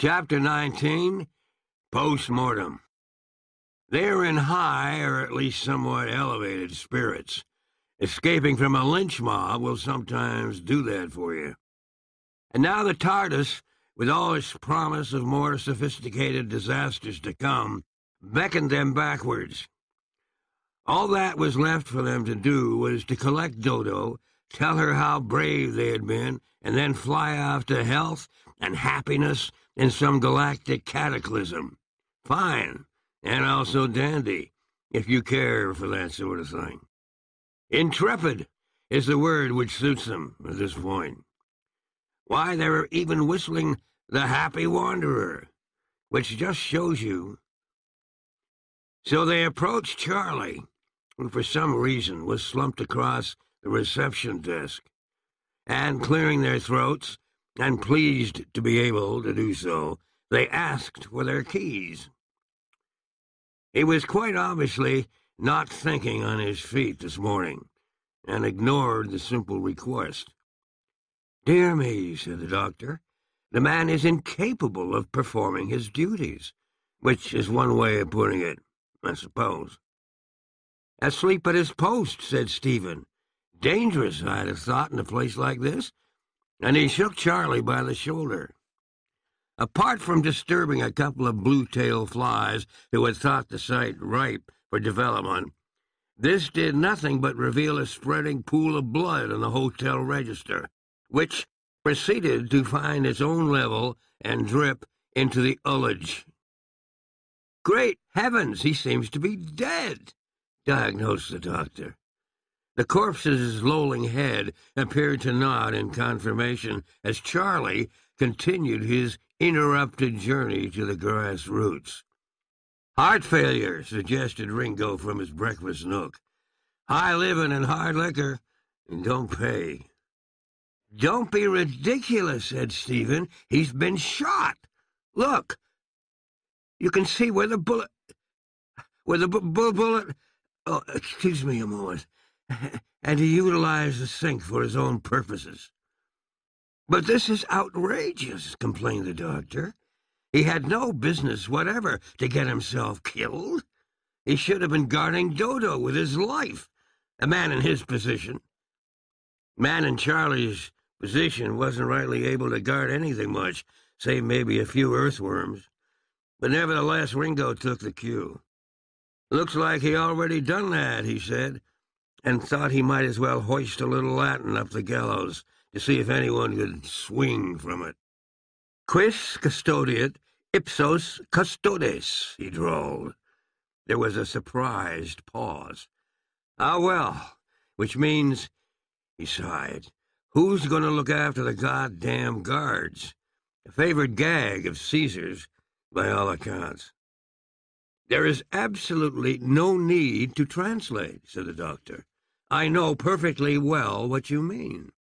Chapter 19 Post-Mortem. They are in high, or at least somewhat elevated spirits. Escaping from a lynch mob will sometimes do that for you. And now the TARDIS, with all its promise of more sophisticated disasters to come, beckoned them backwards. All that was left for them to do was to collect Dodo, tell her how brave they had been, and then fly off to health and happiness in some galactic cataclysm. Fine, and also dandy, if you care for that sort of thing. Intrepid is the word which suits them at this point. Why, they're even whistling the Happy Wanderer, which just shows you. So they approached Charlie, who for some reason was slumped across the reception desk, and clearing their throats, and pleased to be able to do so, they asked for their keys. He was quite obviously not thinking on his feet this morning, and ignored the simple request. Dear me, said the doctor, the man is incapable of performing his duties, which is one way of putting it, I suppose. Asleep at his post, said Stephen. Dangerous, I'd have thought, in a place like this and he shook Charlie by the shoulder. Apart from disturbing a couple of blue-tail flies who had thought the site ripe for development, this did nothing but reveal a spreading pool of blood in the hotel register, which proceeded to find its own level and drip into the ullage. Great heavens, he seems to be dead, diagnosed the doctor. The corpse's lolling head appeared to nod in confirmation as Charlie continued his interrupted journey to the grass roots. Heart failure, suggested Ringo from his breakfast nook. High living and hard liquor, and don't pay. Don't be ridiculous, said Stephen. He's been shot. Look. You can see where the bullet... Where the bu bullet... Oh, excuse me a moment. and he utilized the sink for his own purposes. But this is outrageous, complained the doctor. He had no business whatever to get himself killed. He should have been guarding Dodo with his life, a man in his position. Man in Charlie's position wasn't rightly able to guard anything much, save maybe a few earthworms. But nevertheless, Ringo took the cue. Looks like he already done that, he said and thought he might as well hoist a little Latin up the gallows to see if anyone could swing from it. Quis custodiet ipsos custodes, he drawled. There was a surprised pause. Ah, well, which means, he sighed, who's going to look after the goddamn guards? A favorite gag of Caesar's, by all accounts. There is absolutely no need to translate, said the doctor. I know perfectly well what you mean.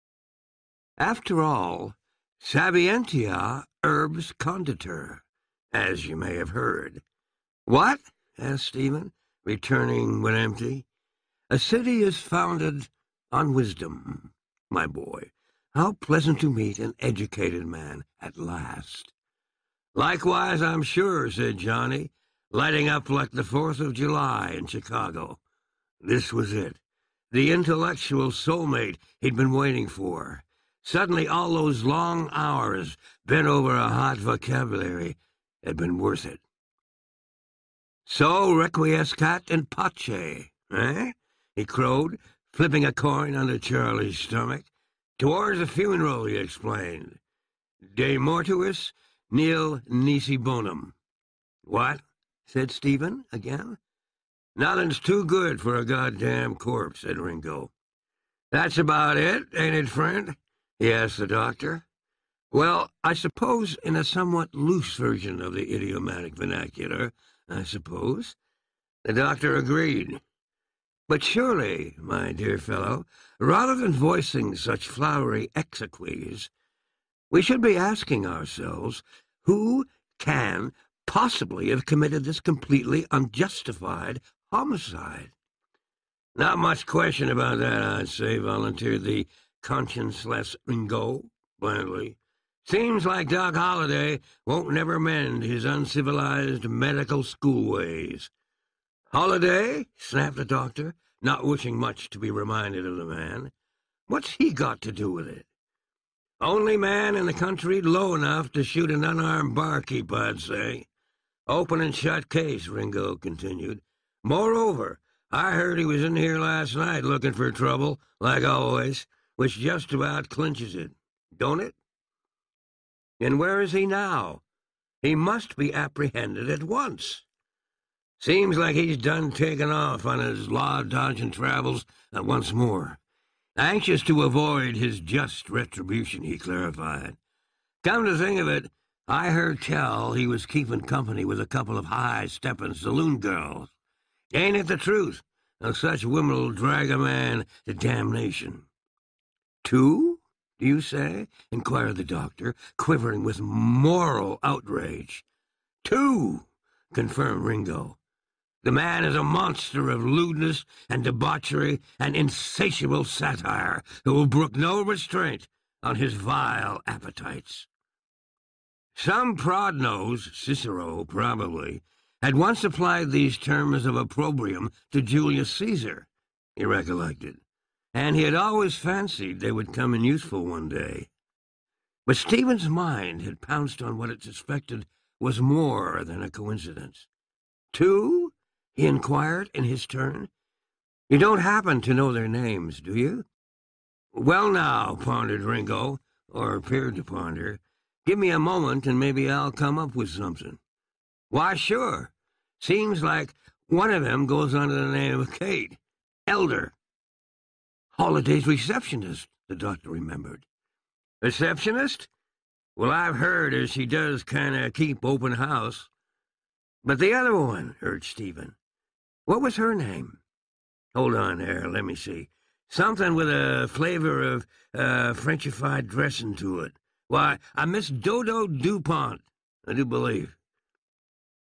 After all, sapientia urbs conditor, as you may have heard. What? asked Stephen, returning when empty. A city is founded on wisdom, my boy. How pleasant to meet an educated man at last. Likewise, I'm sure, said Johnny, lighting up like the Fourth of July in Chicago. This was it the intellectual soulmate he'd been waiting for. Suddenly, all those long hours bent over a hot vocabulary had been worth it. So requiescat in pace, eh? he crowed, flipping a coin under Charlie's stomach. Towards the funeral, he explained. De mortuis nil nisi bonum. What? Said Stephen again. Nothing's too good for a goddamn corpse, said Ringo. That's about it, ain't it, friend? he asked the doctor. Well, I suppose in a somewhat loose version of the idiomatic vernacular, I suppose. The doctor agreed. But surely, my dear fellow, rather than voicing such flowery exequies, we should be asking ourselves who can possibly have committed this completely unjustified homicide. Not much question about that, I'd say, volunteered the conscienceless Ringo blandly. Seems like Doc Holliday won't never mend his uncivilized medical school ways. Holliday? snapped the doctor, not wishing much to be reminded of the man. What's he got to do with it? Only man in the country low enough to shoot an unarmed barkeep, I'd say. Open and shut case, Ringo continued. Moreover, I heard he was in here last night looking for trouble, like always, which just about clinches it, don't it? And where is he now? He must be apprehended at once. Seems like he's done taken off on his law-dodging travels once more. Anxious to avoid his just retribution, he clarified. Come to think of it, I heard tell he was keeping company with a couple of high-stepping saloon girls. Ain't it the truth? Now such women'll drag a man to damnation. Two? do you say? inquired the doctor, quivering with moral outrage. Two, confirmed Ringo. The man is a monster of lewdness and debauchery and insatiable satire who will brook no restraint on his vile appetites. Some prod-nose, Cicero probably, had once applied these terms of opprobrium to Julius Caesar, he recollected and he had always fancied they would come in useful one day. But Stephen's mind had pounced on what it suspected was more than a coincidence. Two? he inquired in his turn. You don't happen to know their names, do you? Well, now, pondered Ringo, or appeared to ponder, give me a moment and maybe I'll come up with something. Why, sure. Seems like one of them goes under the name of Kate. Elder. Holliday's receptionist, the doctor remembered. Receptionist? Well, I've heard as she does kind of keep open house. But the other one, urged Stephen. What was her name? Hold on there, let me see. Something with a flavor of uh, Frenchified dressing to it. Why, I Miss Dodo DuPont, I do believe.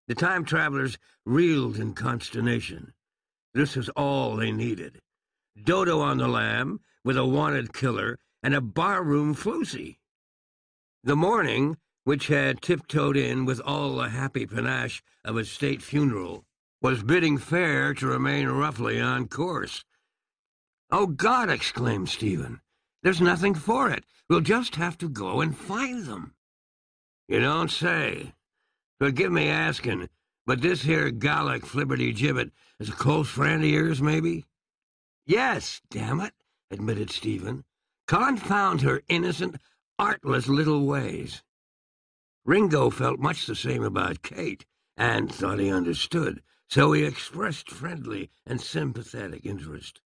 The time travelers reeled in consternation. This was all they needed. Dodo on the lam, with a wanted killer, and a barroom floozy. The morning, which had tiptoed in with all the happy panache of a state funeral, was bidding fair to remain roughly on course. Oh, God! exclaimed Stephen. There's nothing for it. We'll just have to go and find them. You don't say. Forgive me asking, but this here Gallic flibberty gibbet is a close friend of yours, maybe? Yes, damn it, admitted Stephen. Confound her innocent, artless little ways. Ringo felt much the same about Kate, and thought he understood, so he expressed friendly and sympathetic interest.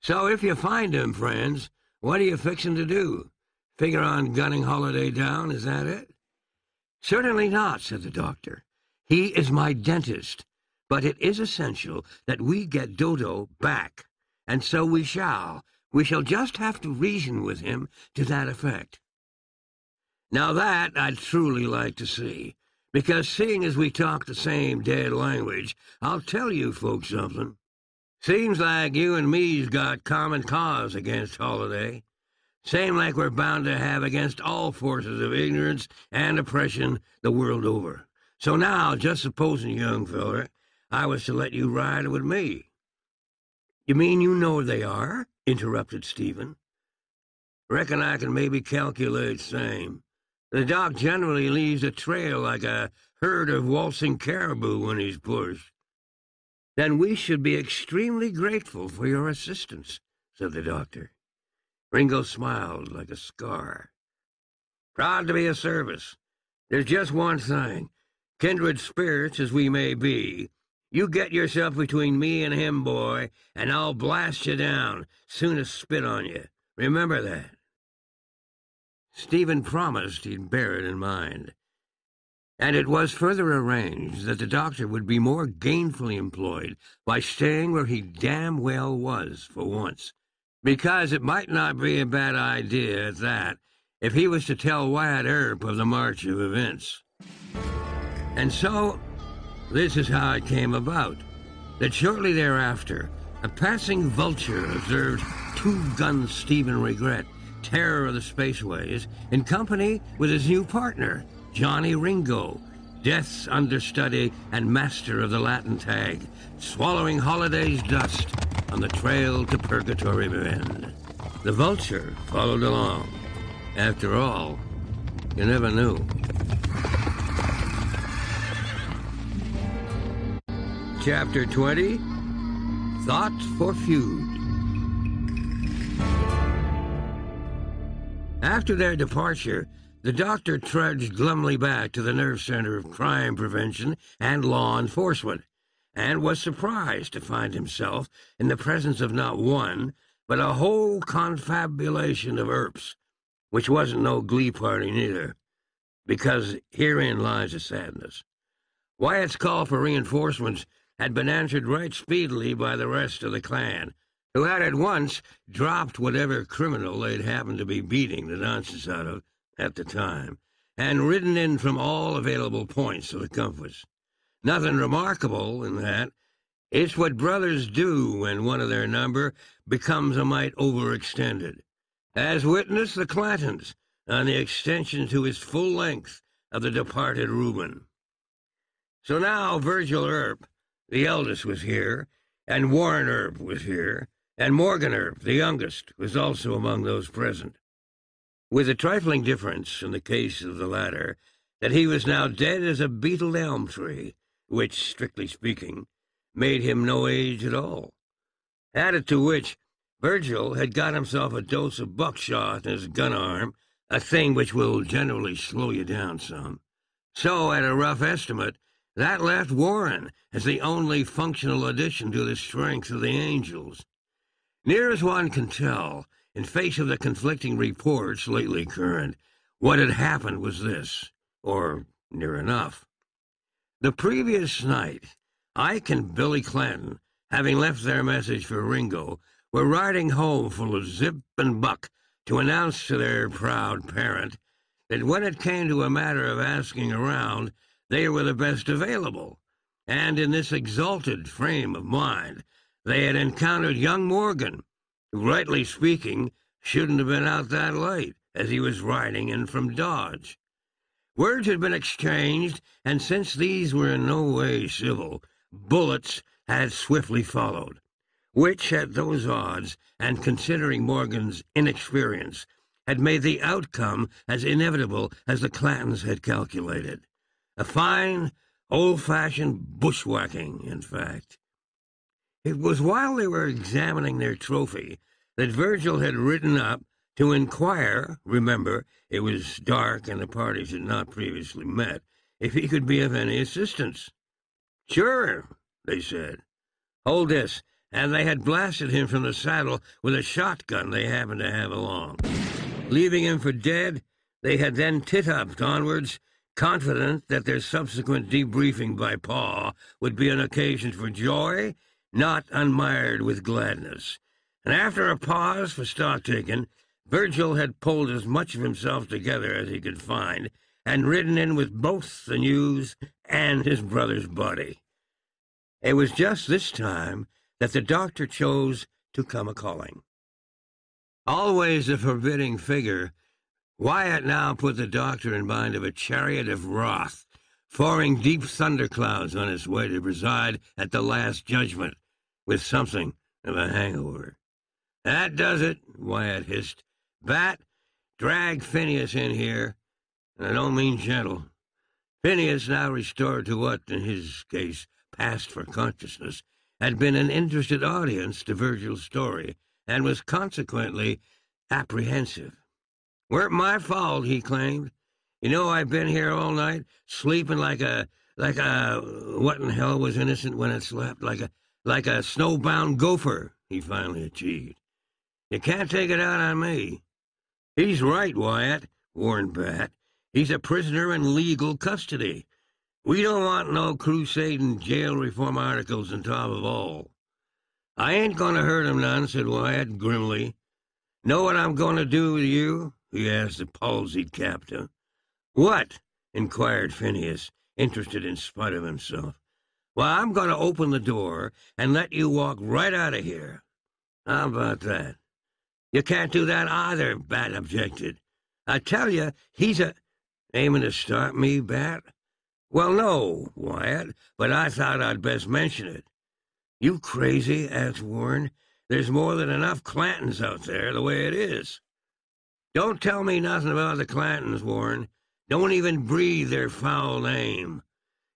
So if you find him, friends, what are you fixing to do? Figure on gunning Holliday down, is that it? Certainly not, said the doctor. He is my dentist, but it is essential that we get Dodo back and so we shall. We shall just have to reason with him to that effect. Now that I'd truly like to see, because seeing as we talk the same dead language, I'll tell you folks something. Seems like you and me's got common cause against Holliday. Same like we're bound to have against all forces of ignorance and oppression the world over. So now, just supposing, young feller, I was to let you ride with me. You mean you know they are? interrupted Stephen. Reckon I can maybe calculate same. The doc generally leaves a trail like a herd of waltzing caribou when he's pushed. Then we should be extremely grateful for your assistance, said the doctor. Ringo smiled like a scar. Proud to be of service. There's just one thing. Kindred spirits as we may be, you get yourself between me and him, boy, and I'll blast you down, soon as spit on you. Remember that. Stephen promised he'd bear it in mind. And it was further arranged that the doctor would be more gainfully employed by staying where he damn well was for once, because it might not be a bad idea at that if he was to tell Wyatt Earp of the march of events. And so this is how it came about. That shortly thereafter, a passing vulture observed two guns Stephen regret terror of the spaceways, in company with his new partner, Johnny Ringo, Death's understudy and master of the Latin tag, swallowing Holliday's dust on the trail to Purgatory Bend. The vulture followed along. After all, you never knew. Chapter 20 Thought for Feud. After their departure, the doctor trudged glumly back to the nerve center of crime prevention and law enforcement, and was surprised to find himself in the presence of not one, but a whole confabulation of Earps, which wasn't no glee party neither, because herein lies the sadness. Wyatt's call for reinforcements had been answered right speedily by the rest of the clan, who had at once dropped whatever criminal they'd happened to be beating the nonsense out of at the time, and ridden in from all available points of the compass. Nothing remarkable in that. It's what brothers do when one of their number becomes a mite overextended. As witness the Clantons on the extension to his full length of the departed Reuben. So now Virgil Earp, the eldest, was here, and Warren Earp was here, and Morgan Earp, the youngest, was also among those present with a trifling difference in the case of the latter, that he was now dead as a beetled elm tree, which, strictly speaking, made him no age at all. Added to which, Virgil had got himself a dose of buckshot in his gun arm, a thing which will generally slow you down some. So, at a rough estimate, that left Warren as the only functional addition to the strength of the Angels. Near as one can tell, in face of the conflicting reports lately current, what had happened was this, or near enough. The previous night, Ike and Billy Clanton, having left their message for Ringo, were riding home full of zip and buck to announce to their proud parent that when it came to a matter of asking around, they were the best available. And in this exalted frame of mind, they had encountered young Morgan, rightly speaking, shouldn't have been out that late, as he was riding in from Dodge. Words had been exchanged, and since these were in no way civil, bullets had swiftly followed, which, at those odds, and considering Morgan's inexperience, had made the outcome as inevitable as the Clantons had calculated. A fine, old-fashioned bushwhacking, in fact. It was while they were examining their trophy that Virgil had ridden up to inquire, remember, it was dark and the parties had not previously met, if he could be of any assistance. Sure, they said. Hold this, and they had blasted him from the saddle with a shotgun they happened to have along. Leaving him for dead, they had then tit-upped onwards, confident that their subsequent debriefing by Pa would be an occasion for joy not unmired with gladness. And after a pause for stock taking, Virgil had pulled as much of himself together as he could find, and ridden in with both the news and his brother's body. It was just this time that the doctor chose to come a calling. Always a forbidding figure, Wyatt now put the doctor in mind of a chariot of wrath, pouring deep thunderclouds on its way to preside at the last judgment, with something of a hangover. That does it, Wyatt hissed. Bat, drag Phineas in here, and I don't mean gentle. Phineas, now restored to what, in his case, passed for consciousness, had been an interested audience to Virgil's story, and was consequently apprehensive. Weren't my fault, he claimed. You know I've been here all night, sleeping like a like a what in hell was innocent when it slept, like a like a snowbound gopher, he finally achieved. You can't take it out on me. He's right, Wyatt, warned Bat. He's a prisoner in legal custody. We don't want no crusading jail reform articles on top of all. I ain't going to hurt him none, said Wyatt grimly. Know what I'm going to do with you? he asked the palsied captain. What? inquired Phineas, interested in spite of himself. Well, I'm going to open the door and let you walk right out of here. How about that? You can't do that either, Bat objected. I tell you, he's a... Aiming to start me, Bat? Well, no, Wyatt, but I thought I'd best mention it. You crazy? asked Warren. There's more than enough Clantons out there, the way it is. Don't tell me nothing about the Clantons, Warren. Don't even breathe their foul name.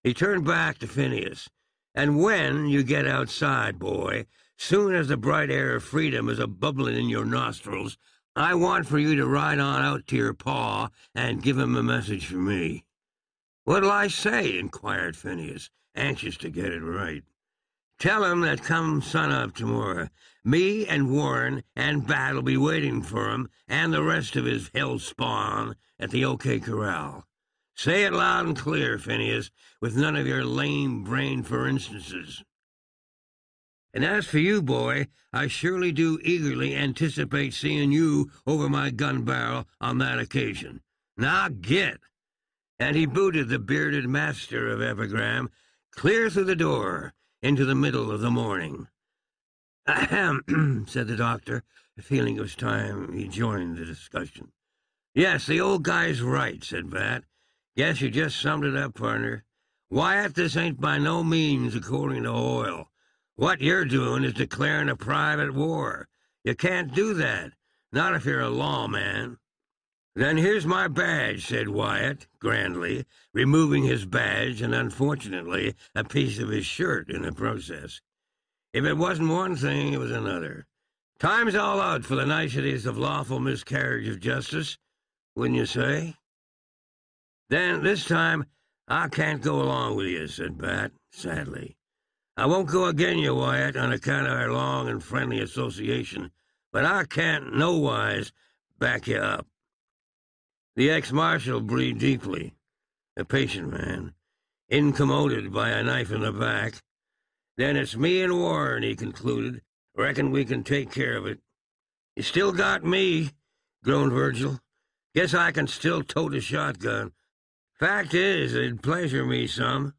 He turned back to Phineas. And when you get outside, boy, soon as the bright air of freedom is a bubbling in your nostrils, I want for you to ride on out to your pa and give him a message for me. What'll I say? inquired Phineas, anxious to get it right. Tell him that come sun up tomorrow, me and Warren and Bat'll be waiting for him and the rest of his hell spawn at the OK Corral. Say it loud and clear, Phineas, with none of your lame brain for instances. And as for you, boy, I surely do eagerly anticipate seeing you over my gun barrel on that occasion. Now get! And he booted the bearded master of epigram clear through the door into the middle of the morning. Ahem, said the doctor, feeling it was time he joined the discussion. Yes, the old guy's right, said Bat. Guess you just summed it up, partner. Wyatt, this ain't by no means according to Hoyle. What you're doing is declaring a private war. You can't do that, not if you're a lawman. Then here's my badge, said Wyatt, grandly, removing his badge and, unfortunately, a piece of his shirt in the process. If it wasn't one thing, it was another. Time's all out for the niceties of lawful miscarriage of justice, wouldn't you say? Then, this time, I can't go along with you, said Bat, sadly. I won't go again you, Wyatt, on account of our long and friendly association, but I can't nowise back you up. The ex-marshal breathed deeply, a patient man, incommoded by a knife in the back. Then it's me and Warren, he concluded. Reckon we can take care of it. You still got me, groaned Virgil. Guess I can still tote a shotgun. Fact is, it'd pleasure me some.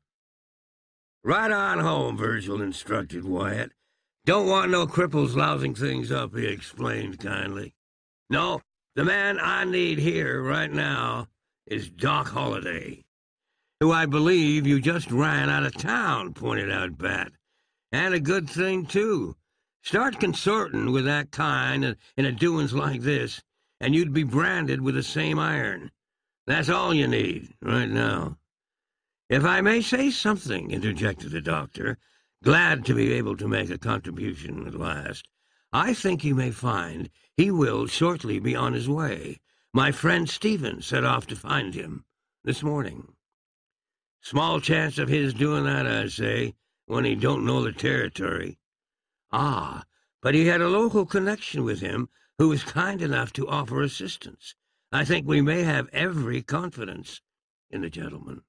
Right on home, Virgil instructed Wyatt. Don't want no cripples lousing things up, he explained kindly. No, the man I need here right now is Doc Holliday, who I believe you just ran out of town, pointed out Bat. And a good thing, too. Start consorting with that kind in a doings like this, and you'd be branded with the same iron. That's all you need, right now. If I may say something, interjected the doctor, glad to be able to make a contribution at last, I think you may find he will shortly be on his way. My friend Stephen set off to find him this morning. Small chance of his doing that, I say, when he don't know the territory. Ah, but he had a local connection with him who was kind enough to offer assistance. I think we may have every confidence in the gentleman.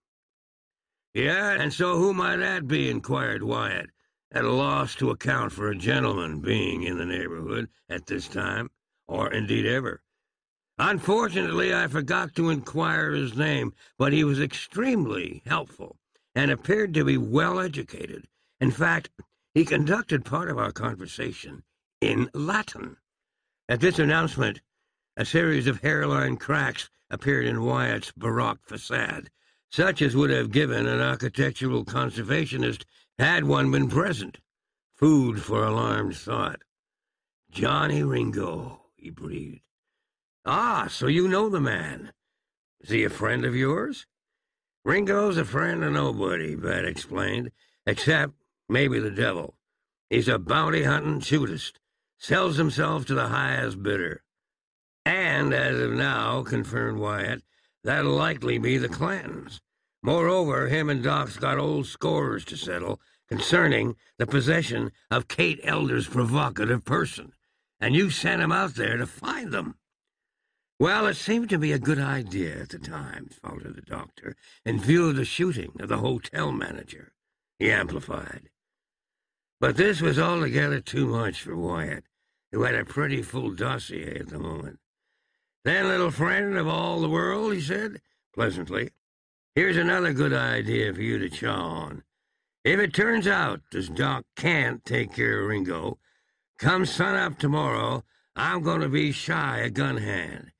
Yeah, and so who might that be? inquired Wyatt, at a loss to account for a gentleman being in the neighborhood at this time, or indeed ever. Unfortunately, I forgot to inquire his name, but he was extremely helpful and appeared to be well educated. In fact, he conducted part of our conversation in Latin. At this announcement, a series of hairline cracks appeared in Wyatt's baroque facade, such as would have given an architectural conservationist, had one been present, food for alarmed thought. Johnny Ringo, he breathed. Ah, so you know the man. Is he a friend of yours? Ringo's a friend of nobody, Bat explained, except maybe the devil. He's a bounty hunting shootist, sells himself to the highest bidder. And, as of now, confirmed Wyatt, That'll likely be the Clantons. Moreover, him and Doc's got old scores to settle concerning the possession of Kate Elder's provocative person, and you sent him out there to find them. Well, it seemed to be a good idea at the time, faltered the doctor, in view of the shooting of the hotel manager. He amplified. But this was altogether too much for Wyatt, who had a pretty full dossier at the moment. Then, little friend of all the world, he said, pleasantly, here's another good idea for you to chaw on. If it turns out this Doc can't take care of Ringo, come sun up tomorrow, I'm going to be shy a gun hand,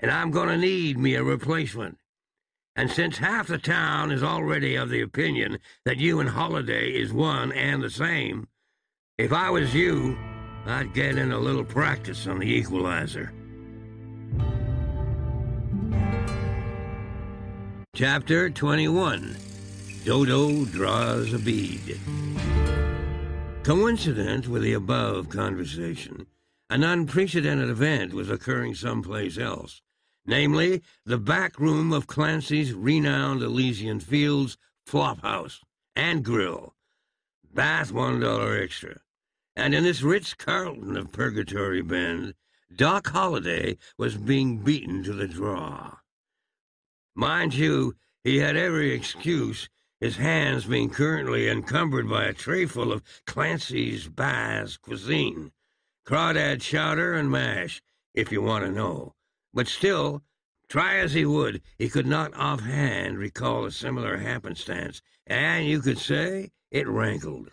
and I'm going to need me a replacement. And since half the town is already of the opinion that you and Holliday is one and the same, if I was you, I'd get in a little practice on the equalizer. Chapter 21 Dodo Draws a Bead. Coincident with the above conversation, an unprecedented event was occurring someplace else, namely the back room of Clancy's renowned Elysian Fields flophouse and grill. Bath one dollar extra. And in this Ritz Carlton of Purgatory Bend, Doc Holliday was being beaten to the draw. Mind you, he had every excuse, his hands being currently encumbered by a trayful of Clancy's Bass cuisine. Crawdad chowder and mash, if you want to know. But still, try as he would, he could not offhand recall a similar happenstance, and you could say it rankled.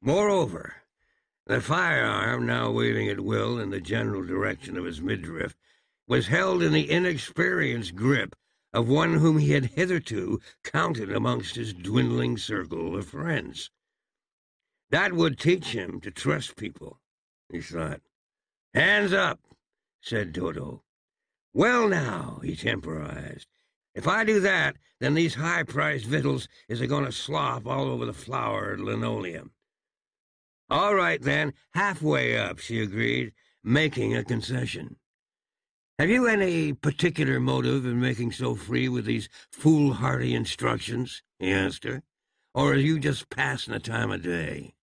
Moreover, the firearm, now waving at will in the general direction of his midriff, was held in the inexperienced grip of one whom he had hitherto counted amongst his dwindling circle of friends. That would teach him to trust people, he thought. Hands up, said Dodo. Well, now, he temporized. If I do that, then these high-priced victuals is a going to slop all over the flowered linoleum. All right, then, halfway up, she agreed, making a concession. Have you any particular motive in making so free with these foolhardy instructions? he asked her. Or are you just passing the time of day?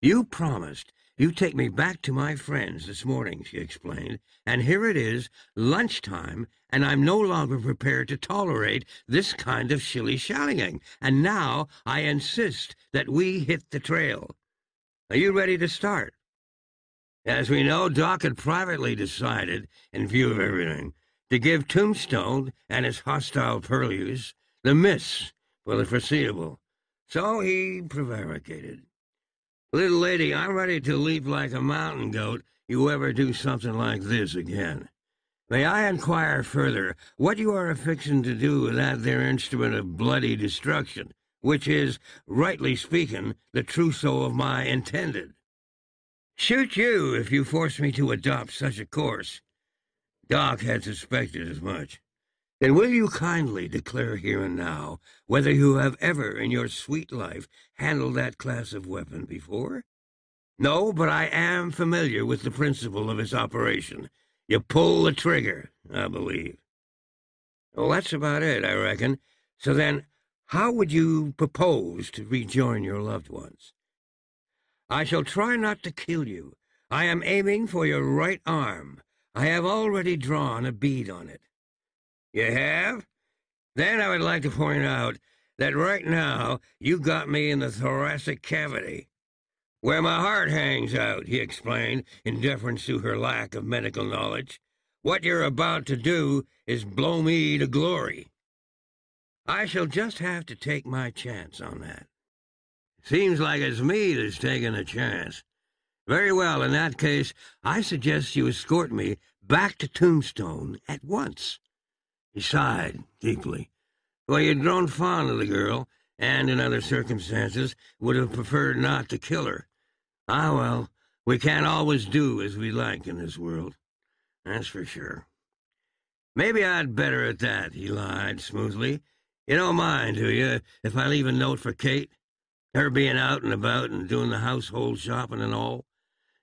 You promised you'd take me back to my friends this morning, she explained, and here it is, lunchtime, and I'm no longer prepared to tolerate this kind of shilly-shallying, and now I insist that we hit the trail. Are you ready to start? As we know, Doc had privately decided, in view of everything, to give Tombstone and his hostile purlieus the miss for the foreseeable. So he prevaricated. Little lady, I'm ready to leap like a mountain goat you ever do something like this again. May I inquire further what you are affixing to do with that there instrument of bloody destruction? Which is, rightly speaking, the trousseau of my intended. Shoot you if you force me to adopt such a course. Doc had suspected as much. Then will you kindly declare here and now whether you have ever in your sweet life handled that class of weapon before? No, but I am familiar with the principle of its operation. You pull the trigger, I believe. Well, that's about it, I reckon. So then, how would you propose to rejoin your loved ones? I shall try not to kill you. I am aiming for your right arm. I have already drawn a bead on it. You have? Then I would like to point out that right now you got me in the thoracic cavity. Where my heart hangs out, he explained, in deference to her lack of medical knowledge. What you're about to do is blow me to glory. I shall just have to take my chance on that. Seems like it's me that's taking a chance. Very well, in that case, I suggest you escort me back to Tombstone at once. He sighed deeply. For he had grown fond of the girl, and in other circumstances would have preferred not to kill her. Ah, well, we can't always do as we like in this world. That's for sure. Maybe I'd better at that, he lied smoothly, you don't mind, do you, if I leave a note for Kate? Her being out and about and doing the household shopping and all?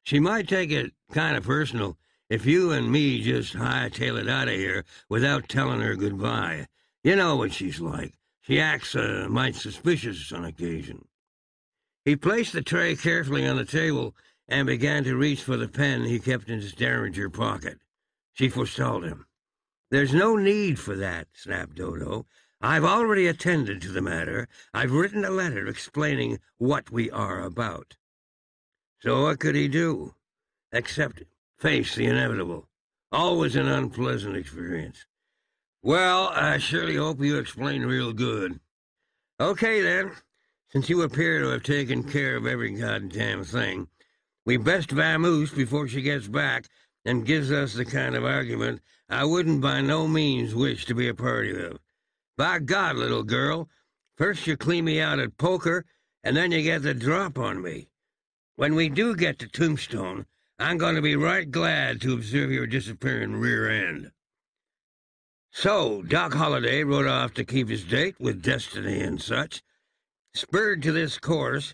She might take it kind of personal if you and me just hightail it out of here without telling her goodbye. You know what she's like. She acts uh, might suspicious on occasion. He placed the tray carefully on the table and began to reach for the pen he kept in his derringer pocket. She forestalled him. There's no need for that, snapped Dodo. I've already attended to the matter. I've written a letter explaining what we are about. So what could he do? Except face the inevitable. Always an unpleasant experience. Well, I surely hope you explain real good. Okay, then. Since you appear to have taken care of every goddamn thing, we best vamoose before she gets back, and gives us the kind of argument I wouldn't by no means wish to be a party of. By God, little girl, first you clean me out at poker, and then you get the drop on me. When we do get to Tombstone, I'm going to be right glad to observe your disappearing rear end. So, Doc Holliday rode off to keep his date with Destiny and such, spurred to this course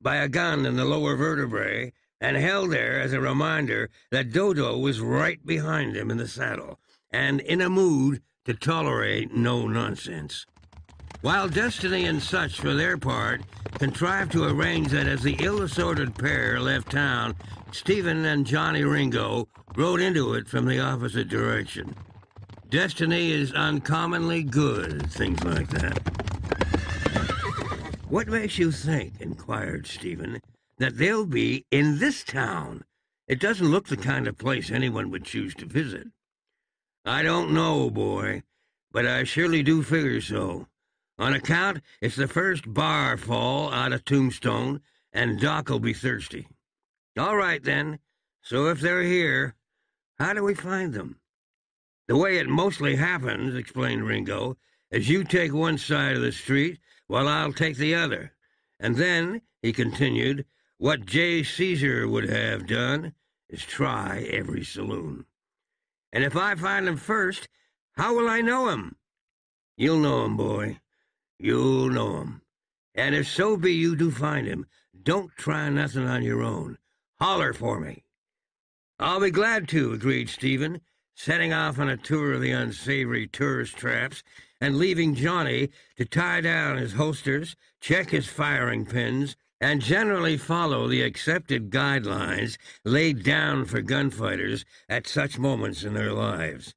by a gun in the lower vertebrae, and held there as a reminder that Dodo was right behind him in the saddle, and in a mood to tolerate no nonsense. While Destiny and such, for their part, contrived to arrange that as the ill-assorted pair left town, Stephen and Johnny Ringo rode into it from the opposite direction. Destiny is uncommonly good things like that. What makes you think, inquired Stephen, that they'll be in this town? It doesn't look the kind of place anyone would choose to visit. I don't know, boy, but I surely do figure so. On account, it's the first bar fall out of Tombstone, and Doc'll be thirsty. All right, then. So if they're here, how do we find them? The way it mostly happens, explained Ringo, is you take one side of the street while I'll take the other. And then, he continued, what J. Caesar would have done is try every saloon. And if I find him first, how will I know him? You'll know him, boy. You'll know him. And if so be you do find him, don't try nothing on your own. Holler for me. I'll be glad to, agreed Stephen, setting off on a tour of the unsavory tourist traps and leaving Johnny to tie down his holsters, check his firing pins, and generally follow the accepted guidelines laid down for gunfighters at such moments in their lives.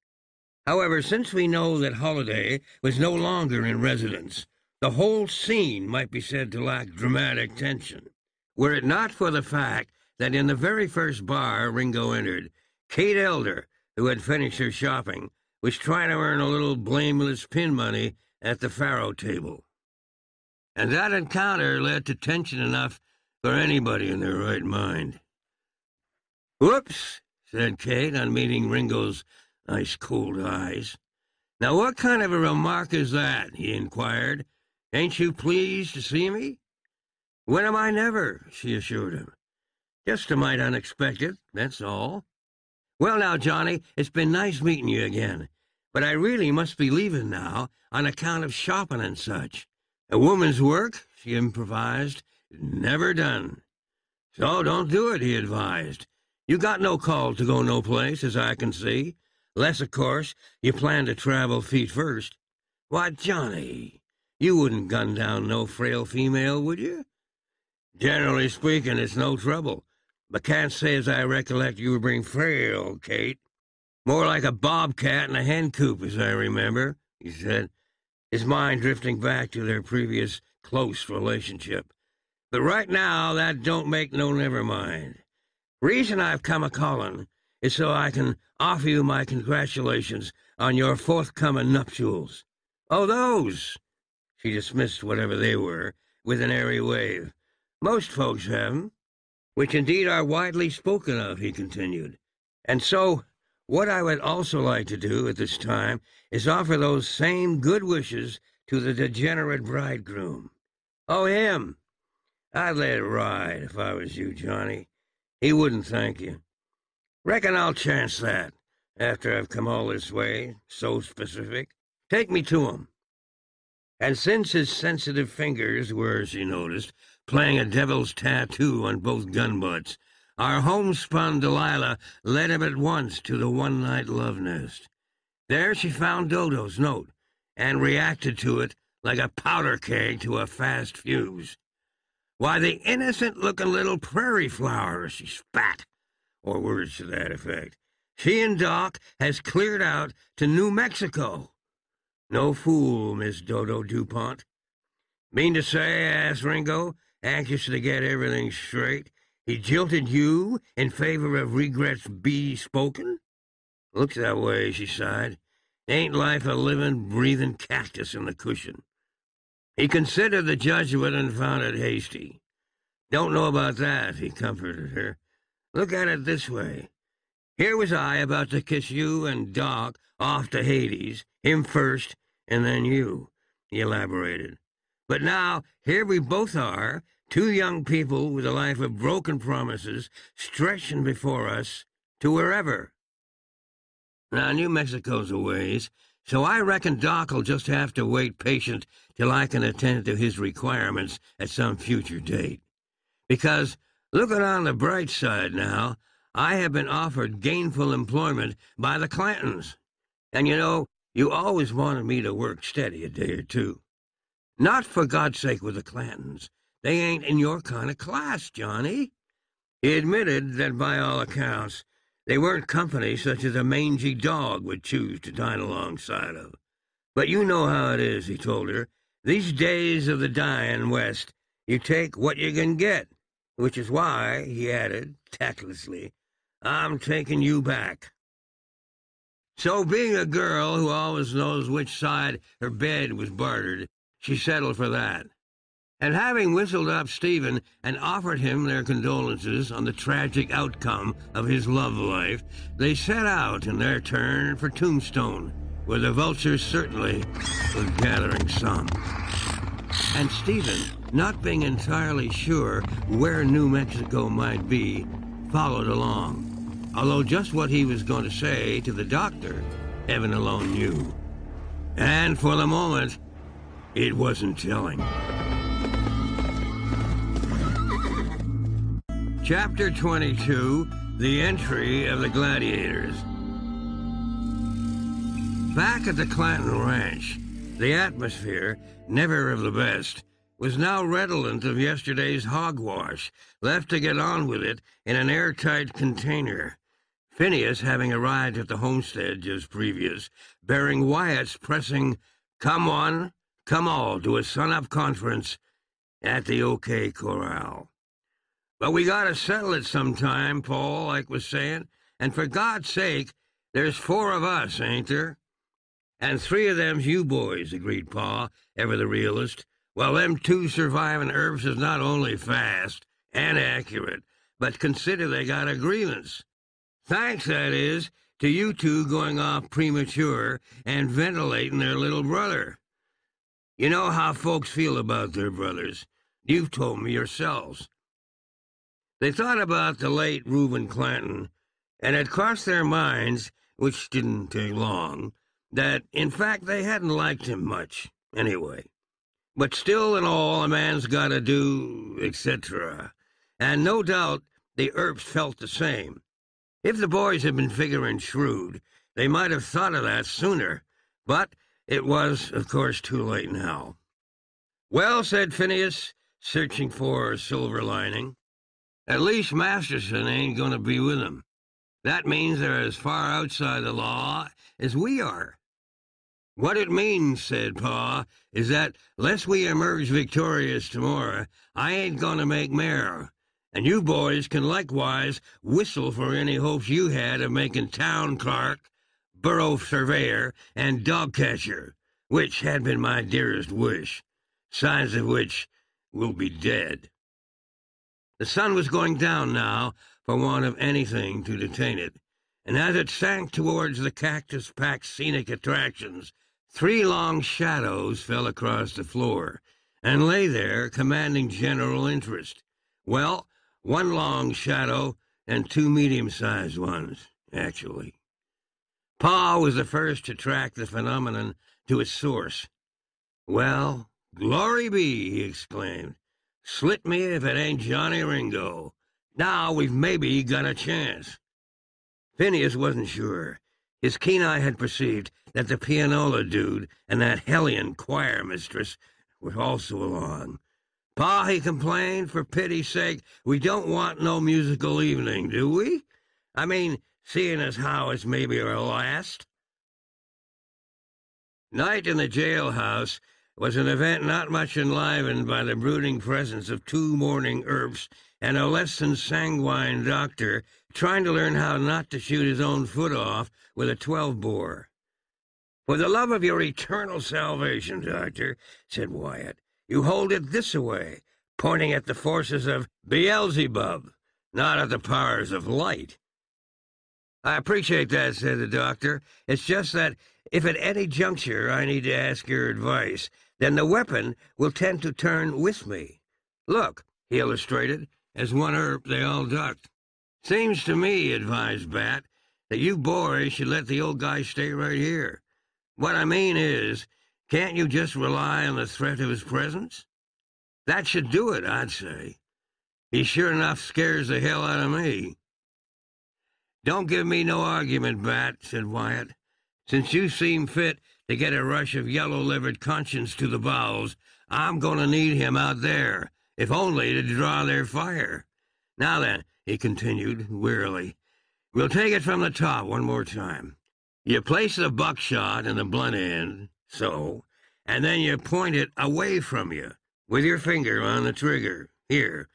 However, since we know that Holliday was no longer in residence, the whole scene might be said to lack dramatic tension, were it not for the fact that in the very first bar Ringo entered, Kate Elder, who had finished her shopping, was trying to earn a little blameless pin money at the faro table. And that encounter led to tension enough for anybody in their right mind. Whoops, said Kate on meeting Ringo's ice cold eyes. Now, what kind of a remark is that? he inquired, Ain't you pleased to see me? When am I never? she assured him. Just a mite unexpected, that's all. Well, now, Johnny, it's been nice meeting you again, but I really must be leaving now on account of shopping and such. A woman's work, she improvised, never done. So don't do it, he advised. You got no call to go no place, as I can see. Less, of course, you plan to travel feet first. Why, Johnny, you wouldn't gun down no frail female, would you? Generally speaking, it's no trouble. But can't say as I recollect you were being frail, Kate. More like a bobcat in a hen coop, as I remember, he said, his mind drifting back to their previous close relationship. But right now, that don't make no never mind. Reason I've come a callin' is so I can offer you my congratulations on your forthcomin' nuptials. Oh, those! She dismissed whatever they were with an airy wave. Most folks have 'em, which indeed are widely spoken of, he continued. And so, what I would also like to do at this time is offer those same good wishes to the degenerate bridegroom. Oh, him! I'd let it ride if I was you, Johnny. He wouldn't thank you. Reckon I'll chance that, after I've come all this way, so specific. Take me to him and since his sensitive fingers were, she noticed, playing a devil's tattoo on both gun butts, our homespun Delilah led him at once to the one-night love nest. There she found Dodo's note, and reacted to it like a powder keg to a fast fuse. Why, the innocent-looking little prairie flower, she spat, or words to that effect. She and Doc has cleared out to New Mexico. No fool, Miss Dodo DuPont. Mean to say, asked Ringo, anxious to get everything straight, he jilted you in favor of regrets be spoken? Looks that way, she sighed. Ain't life a living, breathing cactus in the cushion? He considered the judgment and found it hasty. Don't know about that, he comforted her. Look at it this way. Here was I about to kiss you and Doc off to Hades, him first, and then you, he elaborated. But now, here we both are, two young people with a life of broken promises stretching before us to wherever. Now, New Mexico's a ways, so I reckon Doc'll just have to wait patient till I can attend to his requirements at some future date. Because, looking on the bright side now, I have been offered gainful employment by the Clantons. And you know, you always wanted me to work steady a day or two. Not for God's sake with the Clantons. They ain't in your kind of class, Johnny. He admitted that by all accounts, they weren't company such as a mangy dog would choose to dine alongside of. But you know how it is, he told her. These days of the dying West, you take what you can get, which is why, he added, tactlessly, I'm taking you back. So, being a girl who always knows which side her bed was bartered, she settled for that and having whistled up Steven and offered him their condolences on the tragic outcome of his love life, they set out in their turn for Tombstone, where the vultures certainly was gathering some. And Steven, not being entirely sure where New Mexico might be, followed along, although just what he was going to say to the doctor, heaven alone knew. And for the moment, it wasn't telling. Chapter 22 The Entry of the Gladiators. Back at the Clanton Ranch, the atmosphere, never of the best, was now redolent of yesterday's hogwash, left to get on with it in an airtight container. Phineas having arrived at the homestead just previous, bearing Wyatt's pressing, Come one, come all to a sun-up conference at the OK Corral. But we gotta settle it sometime, Paul, like was saying. And for God's sake, there's four of us, ain't there? And three of them's you boys, agreed Pa, ever the realist. Well, them two surviving Earps is not only fast and accurate, but consider they got a grievance. Thanks, that is, to you two going off premature and ventilating their little brother. You know how folks feel about their brothers. You've told me yourselves. They thought about the late Reuben Clanton, and it crossed their minds, which didn't take long, that in fact they hadn't liked him much, anyway. But still and all, a man's got to do, etc. And no doubt the Earps felt the same. If the boys had been figuring shrewd, they might have thought of that sooner, but it was, of course, too late now. Well, said Phineas, searching for a silver lining, at least Masterson ain't going to be with them. That means they're as far outside the law as we are. What it means, said Pa, is that, lest we emerge victorious tomorrow, I ain't going to make mayor. And you boys can likewise whistle for any hopes you had of making town clerk, borough surveyor, and dog catcher, which had been my dearest wish, signs of which will be dead. The sun was going down now, for want of anything to detain it, and as it sank towards the cactus-packed scenic attractions, three long shadows fell across the floor, and lay there commanding general interest. Well, one long shadow and two medium-sized ones, actually. Pa was the first to track the phenomenon to its source. Well, glory be, he exclaimed. Slit me if it ain't Johnny Ringo. Now we've maybe got a chance. Phineas wasn't sure. His keen eye had perceived that the pianola dude and that hellion choir mistress were also along. Pa, he complained, for pity's sake, we don't want no musical evening, do we? I mean, seeing as how it's maybe our last. Night in the jailhouse was an event not much enlivened by the brooding presence of two mourning Earps and a less than sanguine doctor trying to learn how not to shoot his own foot off with a 12 bore. For the love of your eternal salvation, doctor, said Wyatt, you hold it this way, pointing at the forces of Beelzebub, not at the powers of light. I appreciate that, said the doctor. It's just that if at any juncture I need to ask your advice, then the weapon will tend to turn with me. Look, he illustrated, as one herb they all ducked. Seems to me, advised Bat, that you boys should let the old guy stay right here. What I mean is, can't you just rely on the threat of his presence? That should do it, I'd say. He sure enough scares the hell out of me. Don't give me no argument, Bat, said Wyatt. Since you seem fit to get a rush of yellow-livered conscience to the bowels, I'm going to need him out there, if only to draw their fire. Now then, he continued, wearily, we'll take it from the top one more time. You place the buckshot in the blunt end, so, and then you point it away from you, with your finger on the trigger. Here,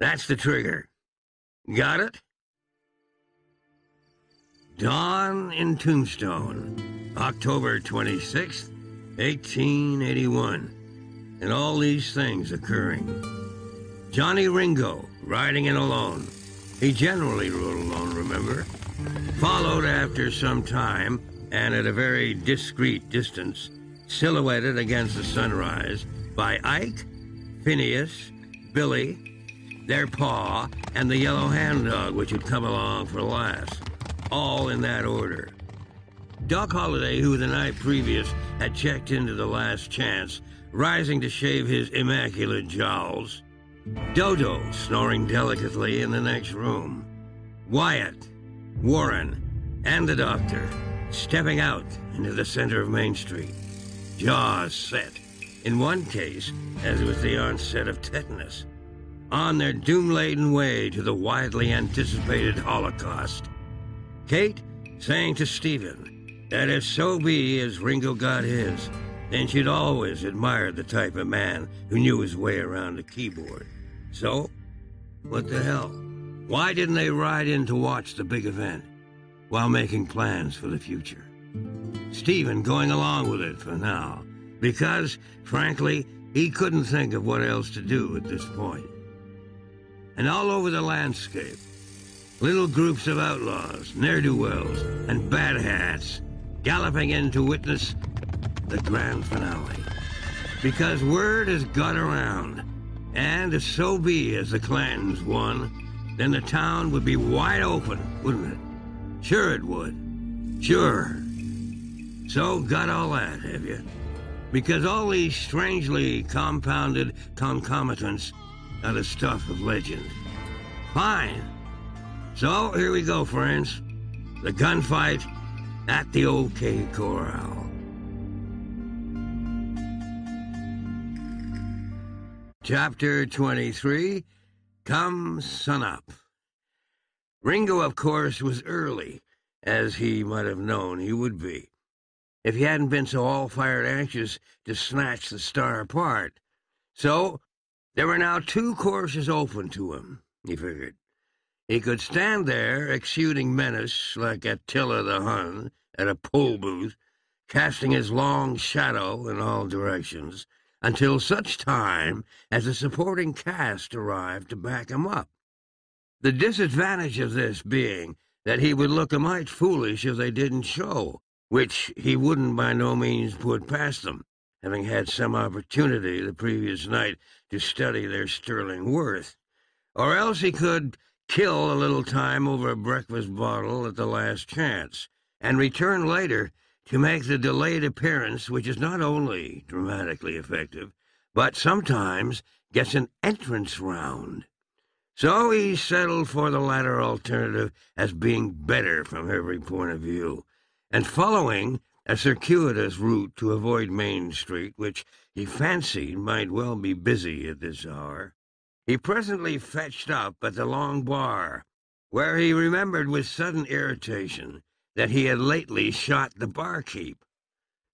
that's the trigger. Got it? Dawn in Tombstone, October 26th, 1881. And all these things occurring. Johnny Ringo, riding in alone. He generally rode alone, remember? Followed after some time, and at a very discreet distance, silhouetted against the sunrise, by Ike, Phineas, Billy, their paw, and the yellow hand dog which had come along for last all in that order. Doc Holliday, who the night previous had checked into the last chance, rising to shave his immaculate jowls. Dodo, snoring delicately in the next room. Wyatt, Warren, and the doctor, stepping out into the center of Main Street. Jaws set, in one case, as was the onset of tetanus, on their doom-laden way to the widely anticipated Holocaust. Kate saying to Steven that if so be as Ringo got his, then she'd always admired the type of man who knew his way around a keyboard. So, what the hell? Why didn't they ride in to watch the big event while making plans for the future? Steven going along with it for now, because, frankly, he couldn't think of what else to do at this point. And all over the landscape, Little groups of outlaws, ne'er-do-wells, and bad hats galloping in to witness the grand finale. Because word has got around, and if so be as the Clantons won, then the town would be wide open, wouldn't it? Sure it would. Sure. So, got all that, have you? Because all these strangely compounded concomitants are the stuff of legend. Fine. So here we go, friends. The gunfight at the OK Corral. Chapter 23 Come Sunup. Ringo, of course, was early, as he might have known he would be, if he hadn't been so all-fired anxious to snatch the star apart. So there were now two courses open to him, he figured. He could stand there, exuding menace like Attila the Hun at a poll booth, casting his long shadow in all directions, until such time as a supporting cast arrived to back him up. The disadvantage of this being that he would look a mite foolish if they didn't show, which he wouldn't by no means put past them, having had some opportunity the previous night to study their sterling worth. Or else he could kill a little time over a breakfast bottle at the last chance, and return later to make the delayed appearance which is not only dramatically effective, but sometimes gets an entrance round. So he settled for the latter alternative as being better from every point of view, and following a circuitous route to avoid Main Street, which he fancied might well be busy at this hour, he presently fetched up at the long bar, where he remembered with sudden irritation that he had lately shot the barkeep.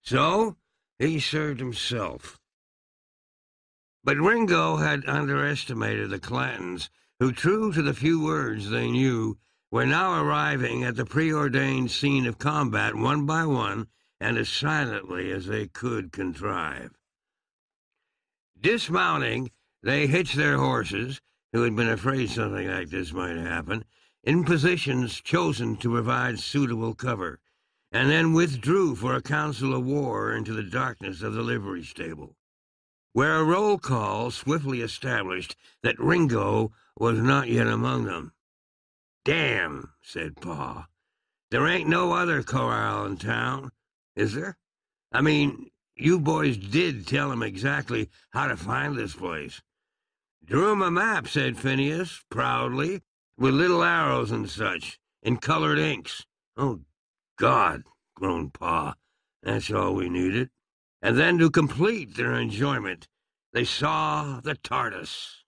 So he served himself. But Ringo had underestimated the Clantons, who, true to the few words they knew, were now arriving at the preordained scene of combat one by one and as silently as they could contrive. Dismounting, they hitched their horses, who had been afraid something like this might happen, in positions chosen to provide suitable cover, and then withdrew for a council of war into the darkness of the livery stable, where a roll call swiftly established that Ringo was not yet among them. Damn, said Pa. There ain't no other corral in town, is there? I mean, you boys did tell him exactly how to find this place. Drew him a map, said Phineas, proudly, with little arrows and such, in colored inks. Oh, God, groaned Pa. That's all we needed. And then to complete their enjoyment, they saw the TARDIS.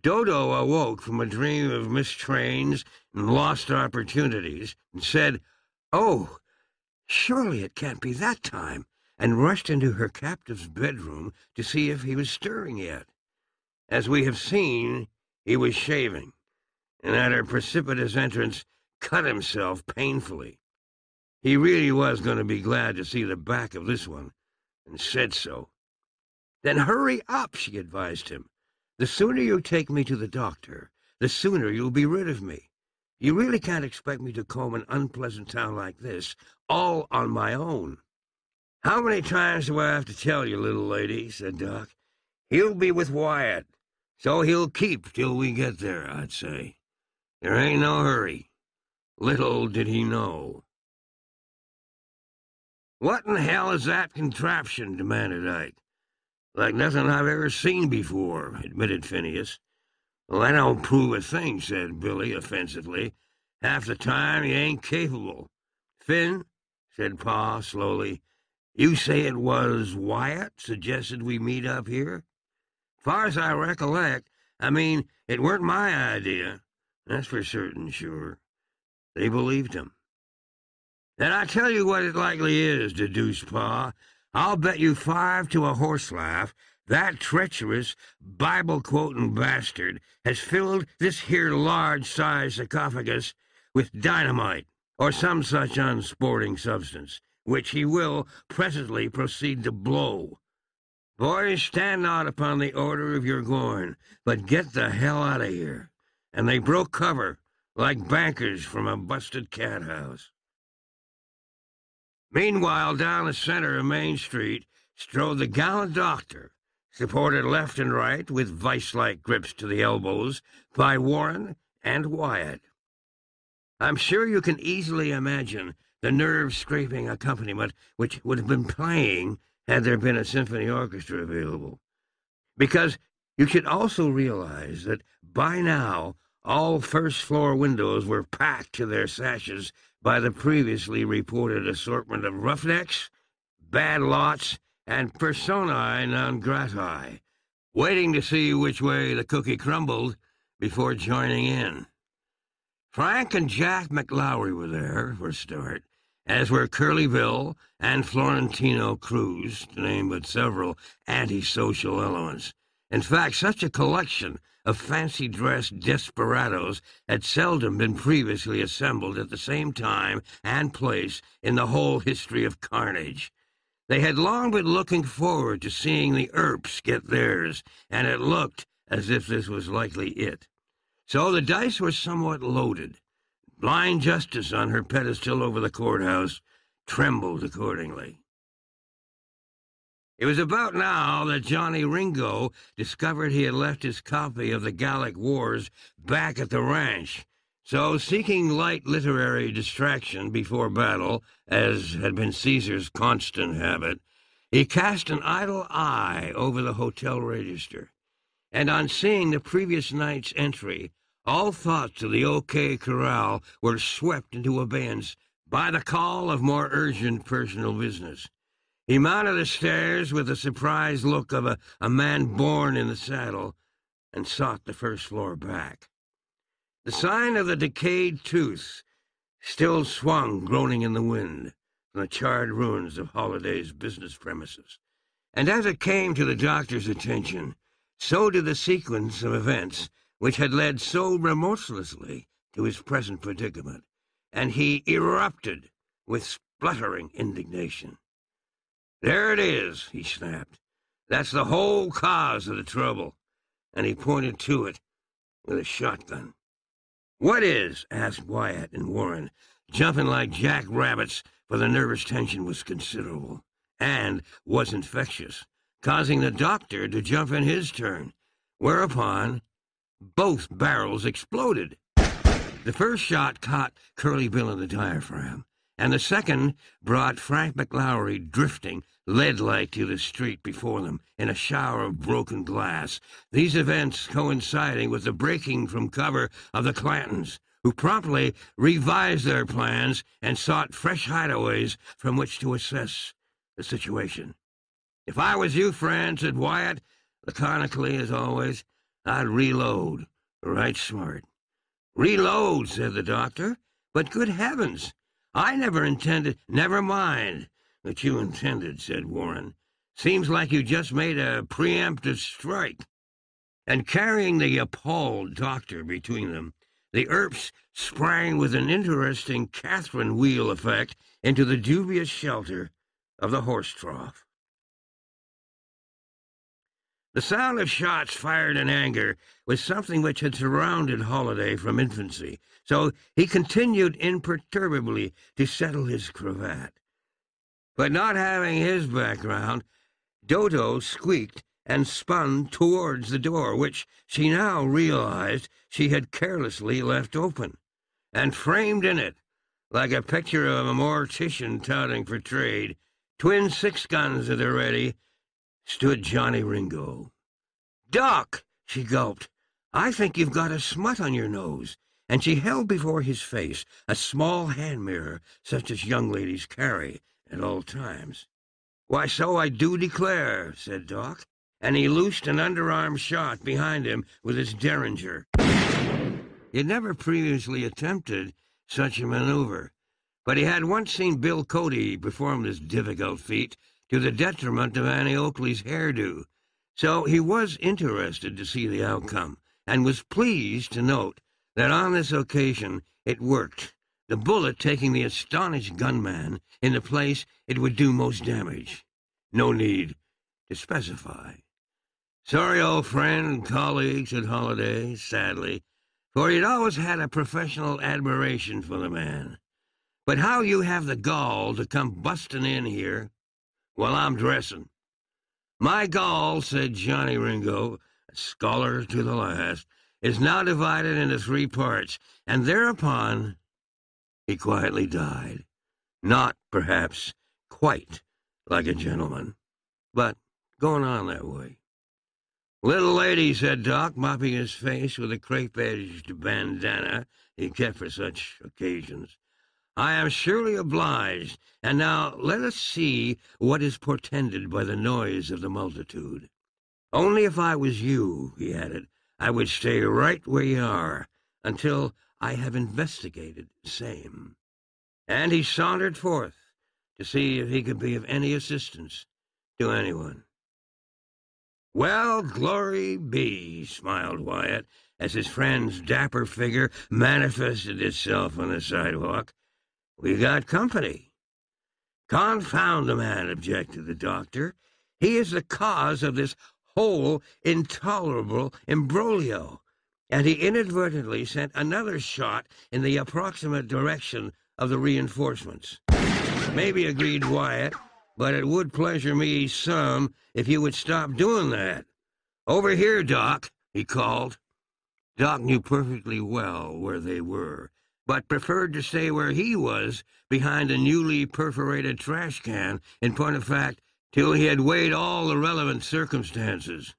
Dodo awoke from a dream of missed trains and lost opportunities and said, Oh, surely it can't be that time, and rushed into her captive's bedroom to see if he was stirring yet. As we have seen, he was shaving, and at her precipitous entrance cut himself painfully. He really was going to be glad to see the back of this one, and said so. Then hurry up, she advised him. The sooner you take me to the doctor, the sooner you'll be rid of me. You really can't expect me to comb an unpleasant town like this, all on my own. How many times do I have to tell you, little lady, said Doc. He'll be with Wyatt. So he'll keep till we get there, I'd say. There ain't no hurry. Little did he know. What in hell is that contraption? demanded Ike. Like nothing I've ever seen before, admitted Phineas. Well, that don't prove a thing, said Billy offensively. Half the time you ain't capable. Finn, said Pa slowly, you say it was Wyatt suggested we meet up here? Far as I recollect, I mean, it weren't my idea. That's for certain, sure. They believed him. Then I tell you what it likely is, deduced Pa. I'll bet you five to a horse laugh that treacherous, Bible-quoting bastard has filled this here large-sized sarcophagus with dynamite or some such unsporting substance, which he will presently proceed to blow. Boys, stand not upon the order of your going, but get the hell out of here. And they broke cover, like bankers from a busted cat house. Meanwhile, down the center of Main Street strode the gallant doctor, supported left and right with vice-like grips to the elbows by Warren and Wyatt. I'm sure you can easily imagine the nerve-scraping accompaniment which would have been playing had there been a symphony orchestra available. Because you should also realize that by now all first floor windows were packed to their sashes by the previously reported assortment of roughnecks, bad lots, and personae non grati, waiting to see which way the cookie crumbled before joining in. Frank and Jack McLaury were there, for a start, as were Curly Bill and Florentino Cruz, to name but several antisocial elements. In fact, such a collection of fancy-dressed desperados had seldom been previously assembled at the same time and place in the whole history of carnage. They had long been looking forward to seeing the Earps get theirs, and it looked as if this was likely it. So the dice were somewhat loaded. Blind Justice on her pedestal over the courthouse trembled accordingly. It was about now that Johnny Ringo discovered he had left his copy of the Gallic Wars back at the ranch. So, seeking light literary distraction before battle, as had been Caesar's constant habit, he cast an idle eye over the hotel register, and on seeing the previous night's entry, all thoughts of the OK Corral were swept into abeyance by the call of more urgent personal business. He mounted the stairs with the surprised look of a, a man born in the saddle and sought the first floor back. The sign of the decayed tooth still swung groaning in the wind from the charred ruins of Holliday's business premises. And as it came to the doctor's attention, so did the sequence of events which had led so remorselessly to his present predicament, and he erupted with spluttering indignation. There it is, he snapped. That's the whole cause of the trouble. And he pointed to it with a shotgun. What is? asked Wyatt and Warren, jumping like jackrabbits, for the nervous tension was considerable, and was infectious, causing the doctor to jump in his turn, whereupon both barrels exploded. The first shot caught Curly Bill in the diaphragm, and the second brought Frank McLaury drifting lead-like to the street before them in a shower of broken glass, these events coinciding with the breaking from cover of the Clantons, who promptly revised their plans and sought fresh hideaways from which to assess the situation. If I was you, friend, said Wyatt, laconically as always, I'd reload. Right smart. Reload, said the doctor. But good heavens, I never intended. Never mind that you intended, said Warren. Seems like you just made a preemptive strike. And carrying the appalled doctor between them, the Earps sprang with an interesting Catherine wheel effect into the dubious shelter of the horse trough. The sound of shots fired in anger was something which had surrounded Holliday from infancy, so he continued imperturbably to settle his cravat. But not having his background, Dodo squeaked and spun towards the door, which she now realized she had carelessly left open, and framed in it, like a picture of a mortician touting for trade, twin six guns at the ready, stood Johnny Ringo. Doc, she gulped, I think you've got a smut on your nose. And she held before his face a small hand mirror, such as young ladies carry at all times. Why, so I do declare, said Doc, and he loosed an underarm shot behind him with his derringer. He had never previously attempted such a maneuver, but he had once seen Bill Cody perform this difficult feat to the detriment of Annie Oakley's hairdo, so he was interested to see the outcome, and was pleased to note that on this occasion it worked, the bullet taking the astonished gunman in the place it would do most damage. No need to specify. Sorry, old friend and colleague, said Holliday, sadly, for he'd always had a professional admiration for the man. But how you have the gall to come busting in here while I'm dressing. My gall, said Johnny Ringo, scholar to the last, is now divided into three parts, and thereupon he quietly died. Not, perhaps, quite like a gentleman, but going on that way. Little lady, said Doc, mopping his face with a crepe-edged bandana he kept for such occasions. I am surely obliged. And now let us see what is portended by the noise of the multitude. Only if I was you, he added, I would stay right where you are until I have investigated same. And he sauntered forth to see if he could be of any assistance to anyone. Well, glory be, smiled Wyatt, as his friend's dapper figure manifested itself on the sidewalk. We got company. Confound the man, objected the doctor. He is the cause of this whole intolerable imbroglio. And he inadvertently sent another shot in the approximate direction of the reinforcements. Maybe, agreed Wyatt, but it would pleasure me some if you would stop doing that. Over here, Doc, he called. Doc knew perfectly well where they were but preferred to stay where he was, behind a newly perforated trash can, in point of fact, till he had weighed all the relevant circumstances.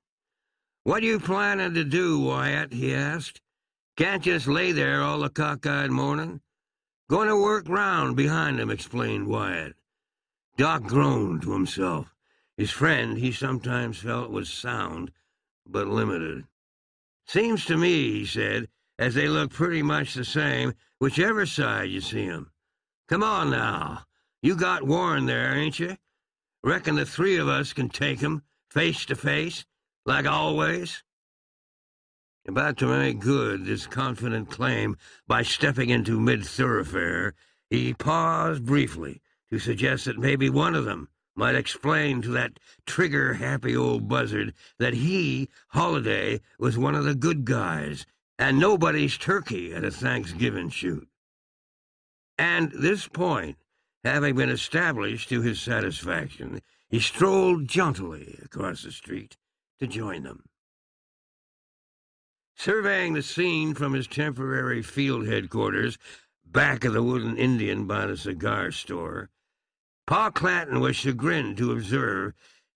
What you planning to do, Wyatt? he asked. Can't just lay there all the cockeyed morning. Going to work round behind him, explained Wyatt. Doc groaned to himself. His friend, he sometimes felt, was sound, but limited. Seems to me, he said, as they look pretty much the same, whichever side you see 'em. Come on now. You got Warren there, ain't you? Reckon the three of us can take 'em face to face, like always? About to make good this confident claim by stepping into mid-thoroughfare, he paused briefly to suggest that maybe one of them might explain to that trigger-happy old buzzard that he, Holliday, was one of the good guys and nobody's turkey at a Thanksgiving shoot. And this point, having been established to his satisfaction, he strolled jauntily across the street to join them. Surveying the scene from his temporary field headquarters back of the wooden Indian by the cigar store, Pa Clanton was chagrined to observe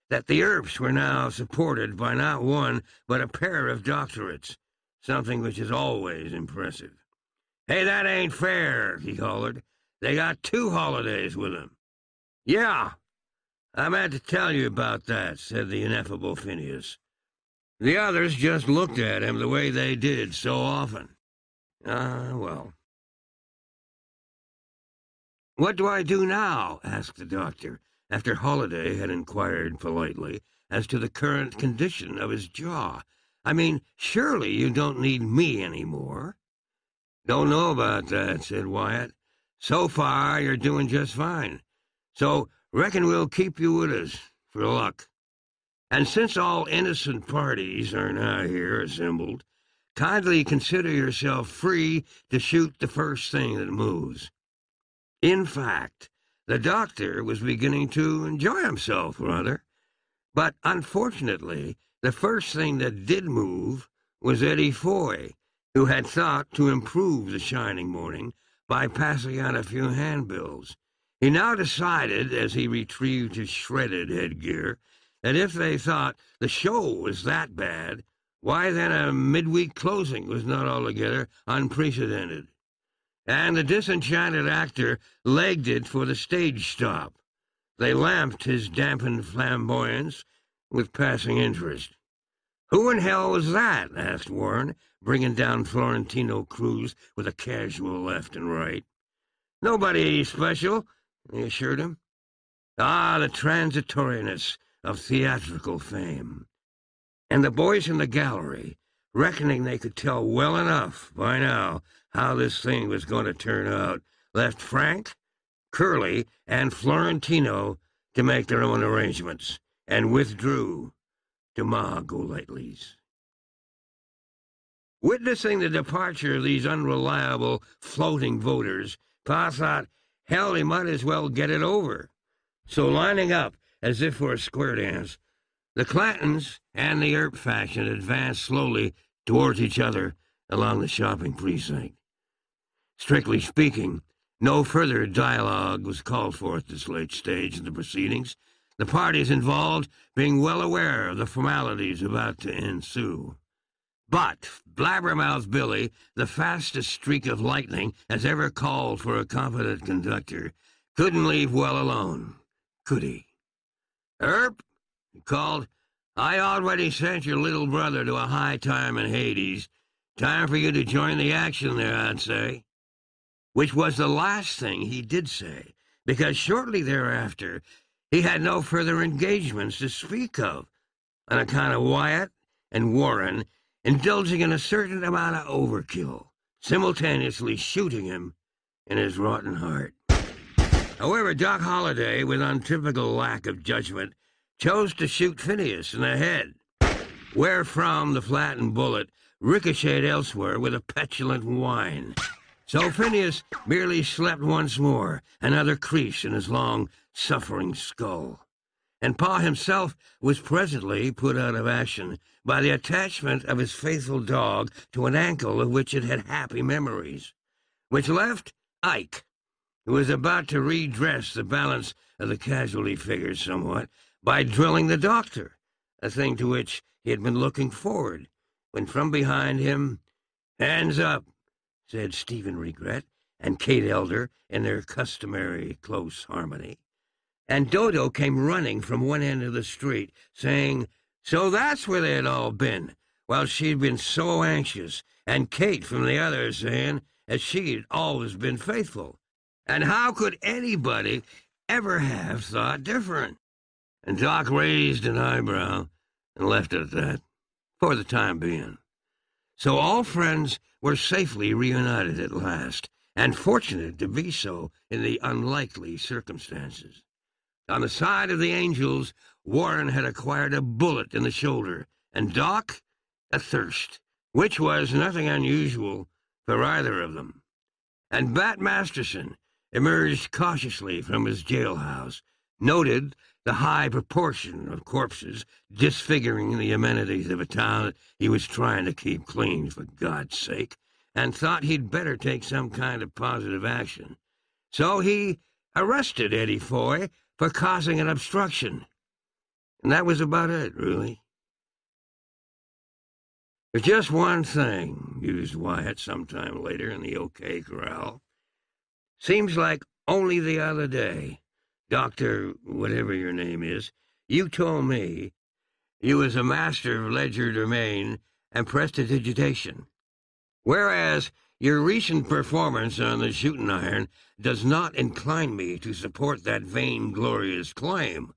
that the Earps were now supported by not one but a pair of doctorates, something which is always impressive. Hey, that ain't fair, he hollered. They got two Hollidays with them. Yeah, I meant to tell you about that, said the ineffable Phineas. The others just looked at him the way they did so often. Ah, well. What do I do now? asked the doctor, after Holliday had inquired politely as to the current condition of his jaw. I mean, surely you don't need me any more. Don't know about that, said Wyatt. So far, you're doing just fine. So, reckon we'll keep you with us, for luck. And since all innocent parties are now here assembled, kindly consider yourself free to shoot the first thing that moves. In fact, the doctor was beginning to enjoy himself rather. But unfortunately, the first thing that did move was Eddie Foy, who had thought to improve the shining morning by passing out a few handbills. He now decided, as he retrieved his shredded headgear, that if they thought the show was that bad, why then a midweek closing was not altogether unprecedented. And the disenchanted actor legged it for the stage stop. They lamped his dampened flamboyance with passing interest. Who in hell was that? asked Warren, bringing down Florentino Cruz with a casual left and right. Nobody special, he assured him. Ah, the transitoriness of theatrical fame. And the boys in the gallery, reckoning they could tell well enough by now how this thing was going to turn out, left Frank, Curly, and Florentino to make their own arrangements, and withdrew to Ma Golightly's. Witnessing the departure of these unreliable, floating voters, Pa thought, hell, he might as well get it over. So lining up, as if for a square dance, the Clantons and the Earp faction advanced slowly towards each other along the shopping precinct. Strictly speaking, no further dialogue was called for at this late stage in the proceedings, the parties involved being well aware of the formalities about to ensue. But Blabbermouth Billy, the fastest streak of lightning as ever called for a competent conductor, couldn't leave well alone, could he? Earp, he called, I already sent your little brother to a high time in Hades. Time for you to join the action there, I'd say which was the last thing he did say, because shortly thereafter he had no further engagements to speak of, on account of Wyatt and Warren indulging in a certain amount of overkill, simultaneously shooting him in his rotten heart. However, Doc Holliday, with untypical lack of judgment, chose to shoot Phineas in the head, wherefrom the flattened bullet ricocheted elsewhere with a petulant whine. So Phineas merely slept once more, another crease in his long, suffering skull. And Pa himself was presently put out of action by the attachment of his faithful dog to an ankle of which it had happy memories, which left Ike, who was about to redress the balance of the casualty figures somewhat by drilling the doctor, a thing to which he had been looking forward, when from behind him, hands up, said Steven Regret and Kate Elder in their customary close harmony. And Dodo came running from one end of the street, saying, So that's where they had all been, while she'd been so anxious, and Kate from the other saying that she'd always been faithful. And how could anybody ever have thought different? And Doc raised an eyebrow and left it at that, for the time being. So all friends were safely reunited at last, and fortunate to be so in the unlikely circumstances. On the side of the Angels, Warren had acquired a bullet in the shoulder, and Doc, a thirst which was nothing unusual for either of them. And Bat Masterson emerged cautiously from his jailhouse, noted the high proportion of corpses disfiguring the amenities of a town he was trying to keep clean, for God's sake, and thought he'd better take some kind of positive action. So he arrested Eddie Foy for causing an obstruction. And that was about it, really. There's just one thing, mused Wyatt sometime later in the OK Corral. Seems like only the other day, Doctor, whatever your name is, you told me you was a master of legerdemain and prestidigitation, whereas your recent performance on the shooting iron does not incline me to support that vainglorious claim.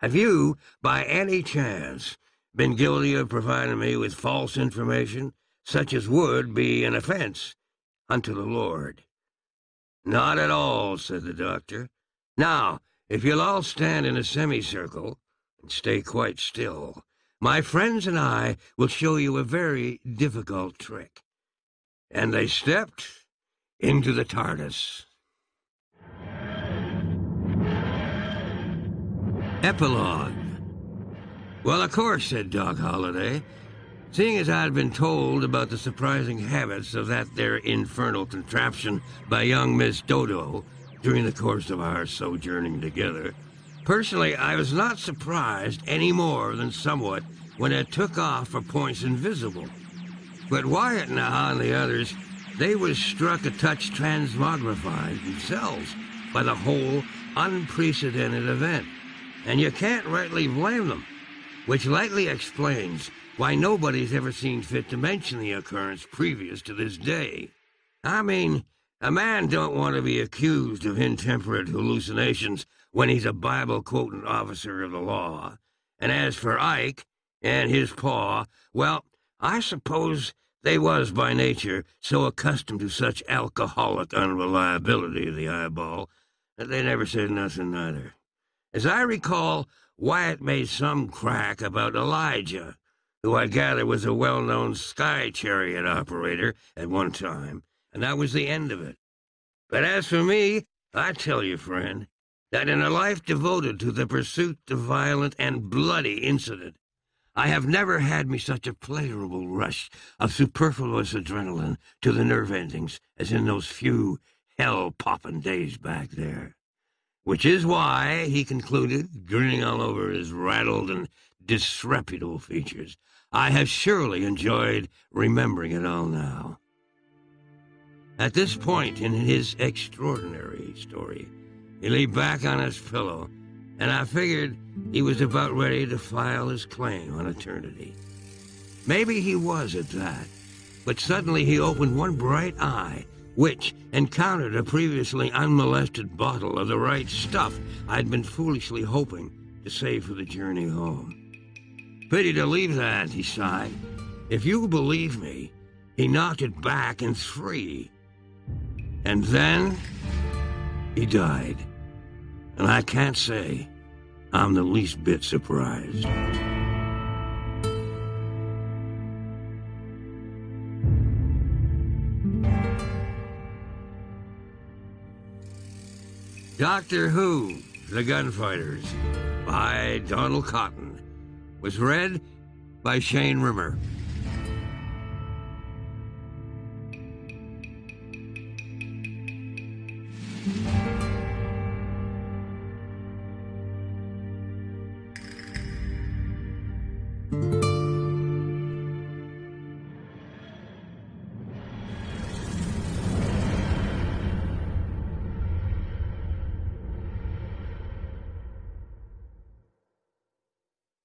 Have you, by any chance, been guilty of providing me with false information, such as would be an offense unto the Lord? Not at all, said the doctor. Now, if you'll all stand in a semicircle and stay quite still, my friends and I will show you a very difficult trick. And they stepped into the TARDIS. Epilogue. Well, of course, said Doc Holliday. Seeing as I'd been told about the surprising habits of that there infernal contraption by young Miss Dodo during the course of our sojourning together, personally I was not surprised any more than somewhat when it took off for points invisible. But Wyatt now and the others, they was struck a touch transmogrified themselves by the whole unprecedented event. And you can't rightly blame them, which lightly explains why nobody's ever seen fit to mention the occurrence previous to this day. I mean, a man don't want to be accused of intemperate hallucinations when he's a Bible-quoting officer of the law. And as for Ike and his paw, well, I suppose they was by nature so accustomed to such alcoholic unreliability of the eyeball that they never said nothing neither. As I recall, Wyatt made some crack about Elijah, who I gather was a well-known sky chariot operator at one time, and that was the end of it. But as for me, I tell you, friend, that in a life devoted to the pursuit of violent and bloody incident, I have never had me such a pleasurable rush of superfluous adrenaline to the nerve endings as in those few hell-poppin' days back there. Which is why, he concluded, grinning all over his rattled and disreputable features, I have surely enjoyed remembering it all now. At this point in his extraordinary story, he lay back on his pillow and I figured he was about ready to file his claim on eternity. Maybe he was at that, but suddenly he opened one bright eye, which encountered a previously unmolested bottle of the right stuff I'd been foolishly hoping to save for the journey home. Pity to leave that, he sighed. If you believe me, he knocked it back in three. And then he died. And I can't say I'm the least bit surprised. Doctor Who, The Gunfighters, by Donald Cotton, was read by Shane Rimmer.